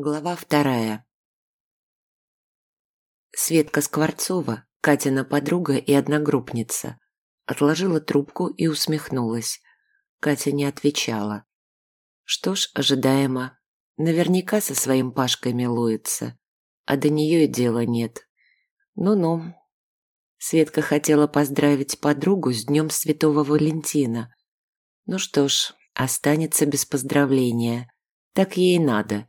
Глава вторая. Светка Скворцова, Катина подруга и одногруппница, отложила трубку и усмехнулась. Катя не отвечала. Что ж, ожидаемо. Наверняка со своим Пашкой милуется, а до нее и дела нет. Ну-ну. Светка хотела поздравить подругу с Днем Святого Валентина. Ну что ж, останется без поздравления. Так ей надо.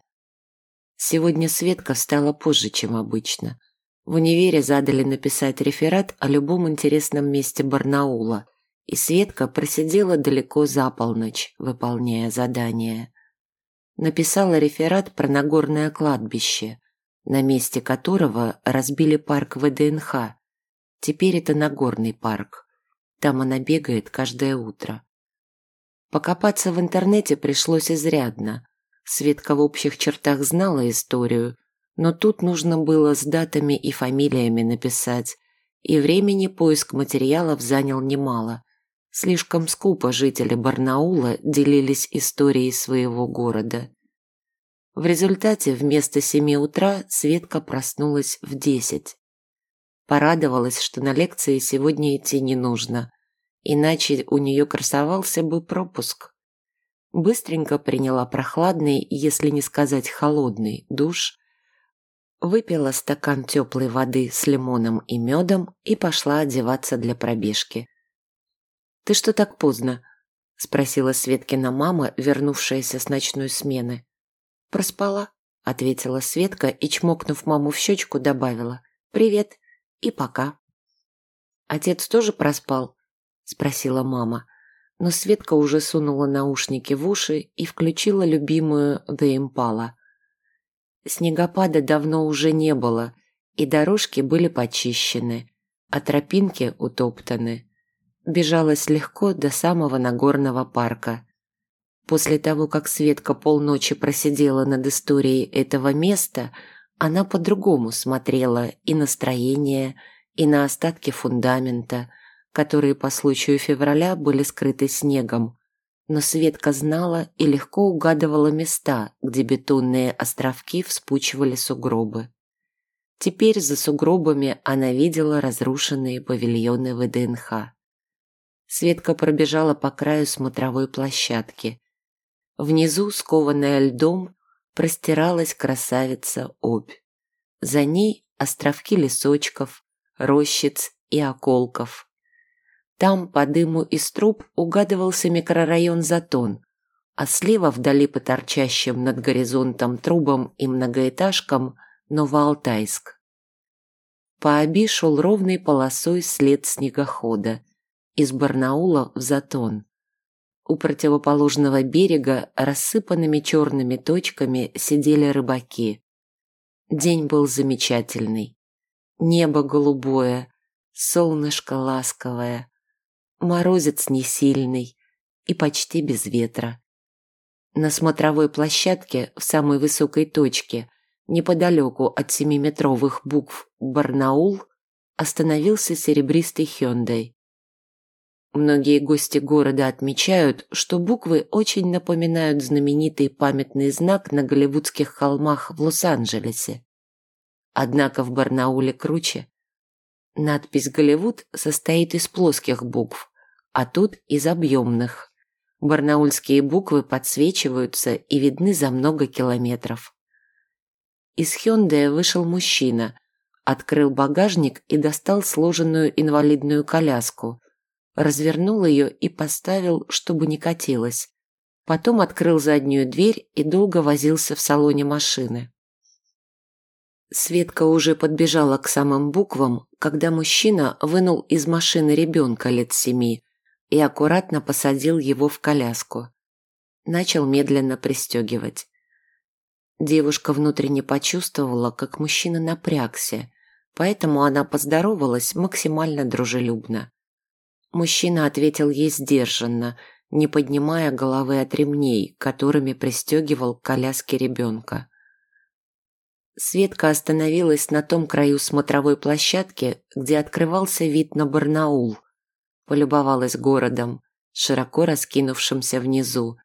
Сегодня Светка встала позже, чем обычно. В универе задали написать реферат о любом интересном месте Барнаула, и Светка просидела далеко за полночь, выполняя задание. Написала реферат про Нагорное кладбище, на месте которого разбили парк ВДНХ. Теперь это Нагорный парк. Там она бегает каждое утро. Покопаться в интернете пришлось изрядно. Светка в общих чертах знала историю, но тут нужно было с датами и фамилиями написать, и времени поиск материалов занял немало. Слишком скупо жители Барнаула делились историей своего города. В результате вместо семи утра Светка проснулась в десять. Порадовалась, что на лекции сегодня идти не нужно, иначе у нее красовался бы пропуск. Быстренько приняла прохладный, если не сказать холодный, душ, выпила стакан теплой воды с лимоном и медом и пошла одеваться для пробежки. «Ты что так поздно?» – спросила Светкина мама, вернувшаяся с ночной смены. «Проспала», – ответила Светка и, чмокнув маму в щечку, добавила «Привет» и «пока». «Отец тоже проспал?» – спросила мама но Светка уже сунула наушники в уши и включила любимую The Impala. Снегопада давно уже не было, и дорожки были почищены, а тропинки утоптаны. Бежалась легко до самого Нагорного парка. После того, как Светка полночи просидела над историей этого места, она по-другому смотрела и настроение, и на остатки фундамента – которые по случаю февраля были скрыты снегом. Но Светка знала и легко угадывала места, где бетонные островки вспучивали сугробы. Теперь за сугробами она видела разрушенные павильоны ВДНХ. Светка пробежала по краю смотровой площадки. Внизу, скованная льдом, простиралась красавица Обь. За ней островки лесочков, рощиц и околков. Там по дыму из труб угадывался микрорайон Затон, а слева вдали по торчащим над горизонтом трубам и многоэтажкам Новоалтайск. По Оби шел ровной полосой след снегохода из Барнаула в Затон. У противоположного берега рассыпанными черными точками сидели рыбаки. День был замечательный. Небо голубое, солнышко ласковое, Морозец не сильный и почти без ветра. На смотровой площадке в самой высокой точке, неподалеку от семиметровых букв «Барнаул», остановился серебристый Хёндай. Многие гости города отмечают, что буквы очень напоминают знаменитый памятный знак на голливудских холмах в Лос-Анджелесе. Однако в Барнауле круче. Надпись «Голливуд» состоит из плоских букв, а тут из объемных. Барнаульские буквы подсвечиваются и видны за много километров. Из Хёндая вышел мужчина, открыл багажник и достал сложенную инвалидную коляску, развернул ее и поставил, чтобы не катилась. Потом открыл заднюю дверь и долго возился в салоне машины. Светка уже подбежала к самым буквам, когда мужчина вынул из машины ребенка лет семи, и аккуратно посадил его в коляску. Начал медленно пристегивать. Девушка внутренне почувствовала, как мужчина напрягся, поэтому она поздоровалась максимально дружелюбно. Мужчина ответил ей сдержанно, не поднимая головы от ремней, которыми пристегивал к коляске ребенка. Светка остановилась на том краю смотровой площадки, где открывался вид на Барнаул – полюбовалась городом, широко раскинувшимся внизу,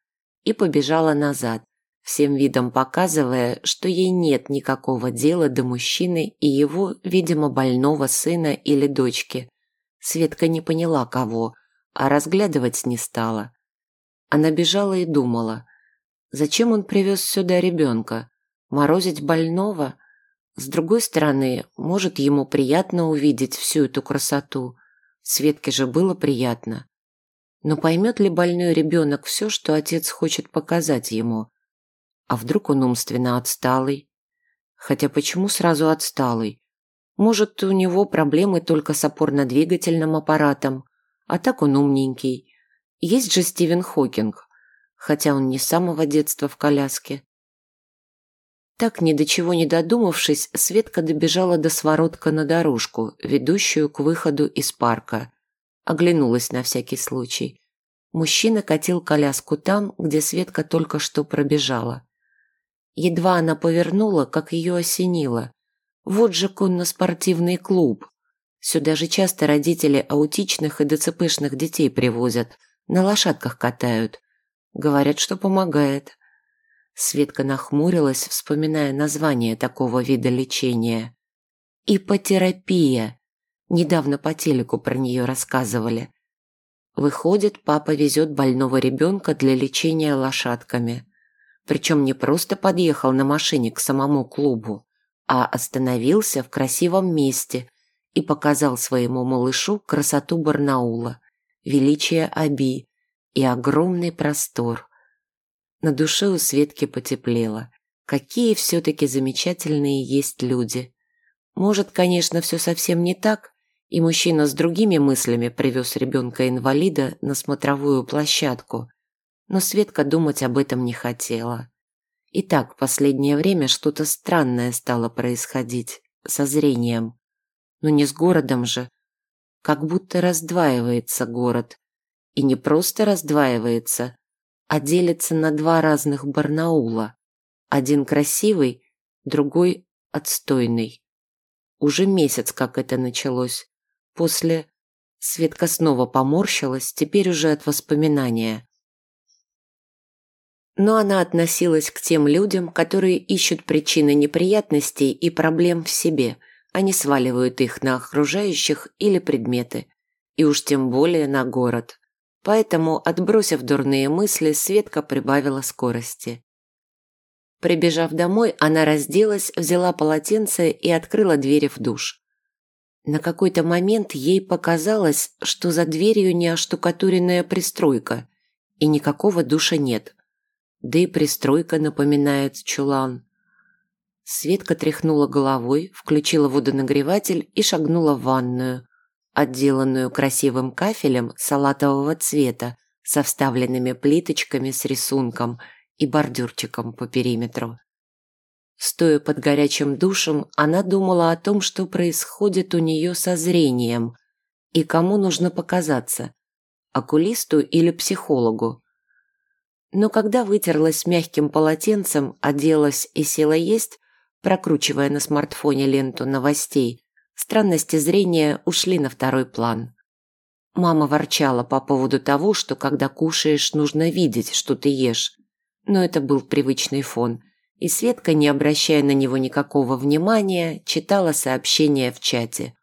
и побежала назад, всем видом показывая, что ей нет никакого дела до мужчины и его, видимо, больного сына или дочки. Светка не поняла, кого, а разглядывать не стала. Она бежала и думала, зачем он привез сюда ребенка? Морозить больного? С другой стороны, может, ему приятно увидеть всю эту красоту. Светке же было приятно. Но поймет ли больной ребенок все, что отец хочет показать ему? А вдруг он умственно отсталый? Хотя почему сразу отсталый? Может, у него проблемы только с опорно-двигательным аппаратом, а так он умненький. Есть же Стивен Хокинг, хотя он не с самого детства в коляске. Так, ни до чего не додумавшись, Светка добежала до своротка на дорожку, ведущую к выходу из парка. Оглянулась на всякий случай. Мужчина катил коляску там, где Светка только что пробежала. Едва она повернула, как ее осенило. Вот же конно-спортивный клуб. Сюда же часто родители аутичных и ДЦПшных детей привозят, на лошадках катают. Говорят, что помогает. Светка нахмурилась, вспоминая название такого вида лечения. Ипотерапия. Недавно по телеку про нее рассказывали. Выходит, папа везет больного ребенка для лечения лошадками. Причем не просто подъехал на машине к самому клубу, а остановился в красивом месте и показал своему малышу красоту Барнаула, величие Аби и огромный простор – на душе у Светки потеплело. Какие все-таки замечательные есть люди. Может, конечно, все совсем не так, и мужчина с другими мыслями привез ребенка-инвалида на смотровую площадку, но Светка думать об этом не хотела. И так, последнее время что-то странное стало происходить со зрением. Но не с городом же. Как будто раздваивается город. И не просто раздваивается, а делится на два разных Барнаула. Один красивый, другой отстойный. Уже месяц, как это началось. После... Светка снова поморщилась, теперь уже от воспоминания. Но она относилась к тем людям, которые ищут причины неприятностей и проблем в себе, а не сваливают их на окружающих или предметы, и уж тем более на город. Поэтому, отбросив дурные мысли, Светка прибавила скорости. Прибежав домой, она разделась, взяла полотенце и открыла двери в душ. На какой-то момент ей показалось, что за дверью не оштукатуренная пристройка, и никакого душа нет. Да и пристройка напоминает чулан. Светка тряхнула головой, включила водонагреватель и шагнула в ванную, отделанную красивым кафелем салатового цвета со вставленными плиточками с рисунком и бордюрчиком по периметру. Стоя под горячим душем, она думала о том, что происходит у нее со зрением и кому нужно показаться – окулисту или психологу. Но когда вытерлась мягким полотенцем, оделась и села есть, прокручивая на смартфоне ленту новостей, Странности зрения ушли на второй план. Мама ворчала по поводу того, что когда кушаешь, нужно видеть, что ты ешь. Но это был привычный фон, и Светка, не обращая на него никакого внимания, читала сообщения в чате.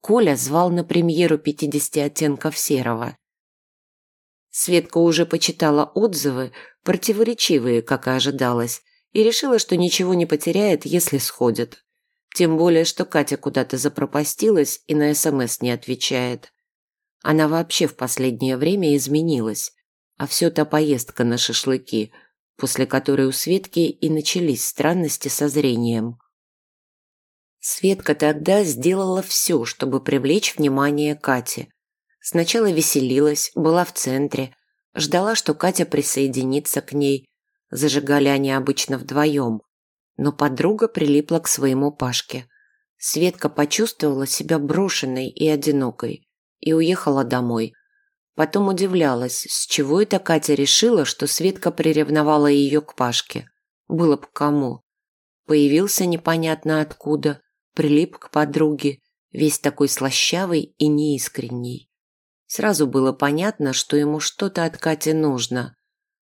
Коля звал на премьеру «50 оттенков серого». Светка уже почитала отзывы, противоречивые, как и ожидалось, и решила, что ничего не потеряет, если сходит. Тем более, что Катя куда-то запропастилась и на СМС не отвечает. Она вообще в последнее время изменилась. А все та поездка на шашлыки, после которой у Светки и начались странности со зрением. Светка тогда сделала все, чтобы привлечь внимание Кати. Сначала веселилась, была в центре, ждала, что Катя присоединится к ней. Зажигали они обычно вдвоем но подруга прилипла к своему Пашке. Светка почувствовала себя брошенной и одинокой и уехала домой. Потом удивлялась, с чего это Катя решила, что Светка приревновала ее к Пашке. Было бы кому. Появился непонятно откуда, прилип к подруге, весь такой слащавый и неискренний. Сразу было понятно, что ему что-то от Кати нужно.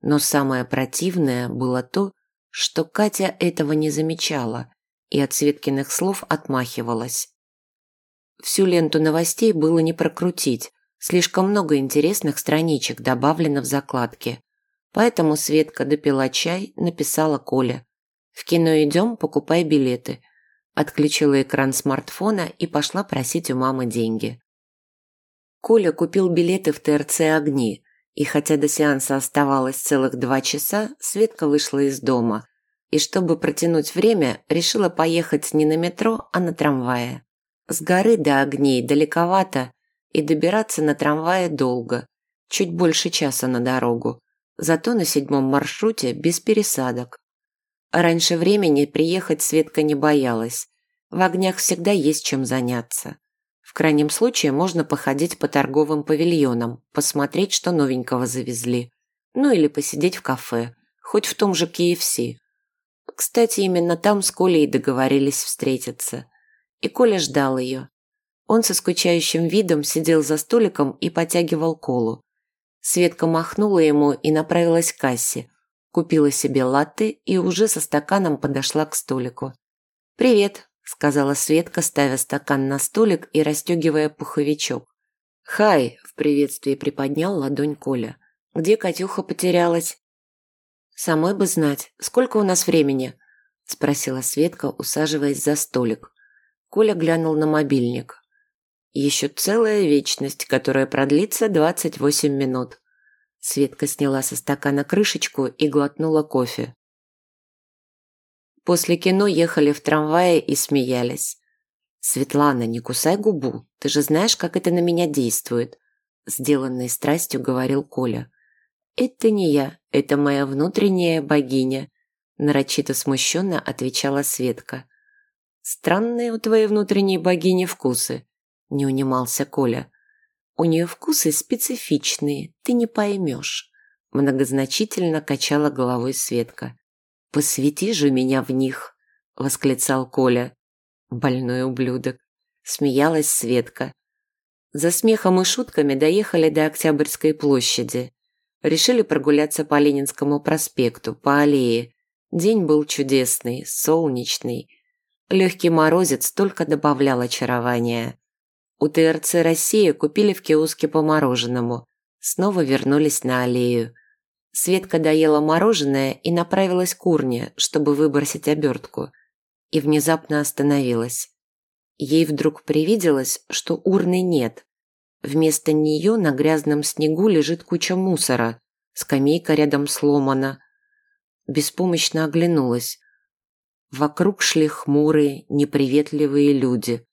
Но самое противное было то, что Катя этого не замечала и от Светкиных слов отмахивалась. Всю ленту новостей было не прокрутить, слишком много интересных страничек добавлено в закладки. Поэтому Светка допила чай, написала Коле. «В кино идем, покупай билеты». Отключила экран смартфона и пошла просить у мамы деньги. Коля купил билеты в ТРЦ «Огни», и хотя до сеанса оставалось целых два часа, Светка вышла из дома и, чтобы протянуть время, решила поехать не на метро, а на трамвае. С горы до огней далековато, и добираться на трамвае долго, чуть больше часа на дорогу, зато на седьмом маршруте без пересадок. Раньше времени приехать Светка не боялась. В огнях всегда есть чем заняться. В крайнем случае можно походить по торговым павильонам, посмотреть, что новенького завезли. Ну или посидеть в кафе, хоть в том же KFC. Кстати, именно там с Колей договорились встретиться. И Коля ждал ее. Он со скучающим видом сидел за столиком и потягивал колу. Светка махнула ему и направилась к кассе. Купила себе латте и уже со стаканом подошла к столику. «Привет», сказала Светка, ставя стакан на столик и расстегивая пуховичок. «Хай!» – в приветствии приподнял ладонь Коля. «Где Катюха потерялась?» «Самой бы знать, сколько у нас времени?» – спросила Светка, усаживаясь за столик. Коля глянул на мобильник. «Еще целая вечность, которая продлится двадцать восемь минут». Светка сняла со стакана крышечку и глотнула кофе. После кино ехали в трамвае и смеялись. «Светлана, не кусай губу, ты же знаешь, как это на меня действует», сделанной страстью говорил Коля. «Это не я, это моя внутренняя богиня», нарочито смущенно отвечала Светка. «Странные у твоей внутренней богини вкусы», не унимался Коля. «У нее вкусы специфичные, ты не поймешь», многозначительно качала головой Светка. «Посвяти же меня в них!» – восклицал Коля. Больной ублюдок. Смеялась Светка. За смехом и шутками доехали до Октябрьской площади. Решили прогуляться по Ленинскому проспекту, по аллее. День был чудесный, солнечный. Легкий морозец только добавлял очарования. У ТРЦ «Россия» купили в киоске по мороженому. Снова вернулись на аллею. Светка доела мороженое и направилась к урне, чтобы выбросить обертку. И внезапно остановилась. Ей вдруг привиделось, что урны нет. Вместо нее на грязном снегу лежит куча мусора, скамейка рядом сломана. Беспомощно оглянулась. Вокруг шли хмурые, неприветливые люди.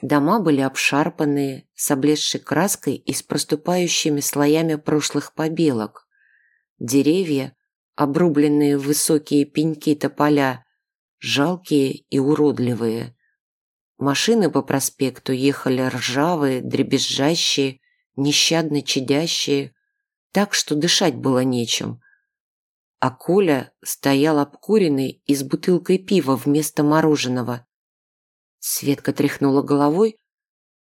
Дома были обшарпанные, с облезшей краской и с проступающими слоями прошлых побелок. Деревья, обрубленные в высокие пеньки тополя, жалкие и уродливые. Машины по проспекту ехали ржавые, дребезжащие, нещадно чадящие, так что дышать было нечем. А Коля стоял обкуренный и с бутылкой пива вместо мороженого. Светка тряхнула головой,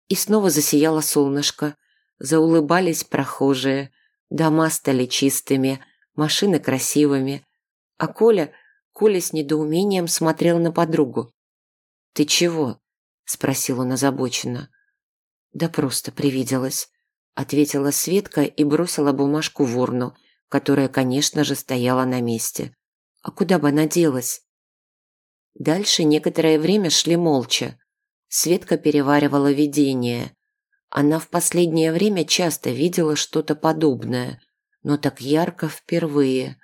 и снова засияло солнышко. Заулыбались прохожие – Дома стали чистыми, машины красивыми. А Коля, Коля с недоумением смотрел на подругу. «Ты чего?» – спросил он озабоченно. «Да просто привиделась», – ответила Светка и бросила бумажку в урну, которая, конечно же, стояла на месте. «А куда бы она делась?» Дальше некоторое время шли молча. Светка переваривала видение. Она в последнее время часто видела что-то подобное, но так ярко впервые.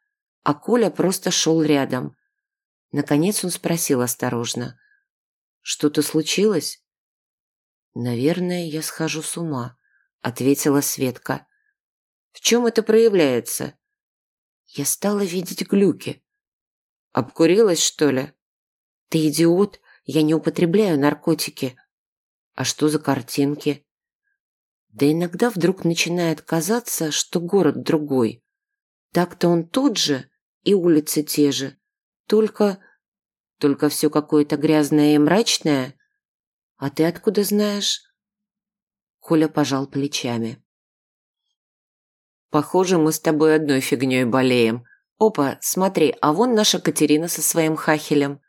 А Коля просто шел рядом. Наконец он спросил осторожно. «Что-то случилось?» «Наверное, я схожу с ума», — ответила Светка. «В чем это проявляется?» «Я стала видеть глюки». «Обкурилась, что ли?» «Ты идиот, я не употребляю наркотики». «А что за картинки?» Да иногда вдруг начинает казаться, что город другой. Так-то он тот же, и улицы те же. Только... Только все какое-то грязное и мрачное. А ты откуда знаешь? Коля пожал плечами. Похоже, мы с тобой одной фигней болеем, «Опа, смотри, а вон наша Катерина со своим хахелем».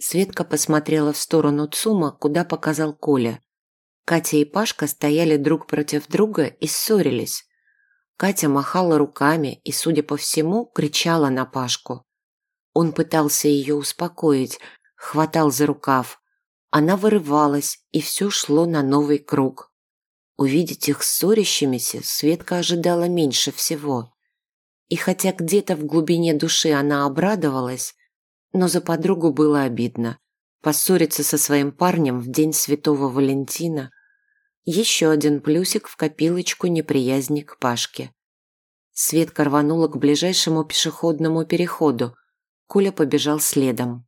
Светка посмотрела в сторону ЦУМа, куда показал Коля. Катя и Пашка стояли друг против друга и ссорились. Катя махала руками и, судя по всему, кричала на Пашку. Он пытался ее успокоить, хватал за рукав. Она вырывалась, и все шло на новый круг. Увидеть их ссорящимися Светка ожидала меньше всего. И хотя где-то в глубине души она обрадовалась, но за подругу было обидно. Поссориться со своим парнем в день Святого Валентина еще один плюсик в копилочку неприязни к Пашке. Светка рванула к ближайшему пешеходному переходу. Коля побежал следом.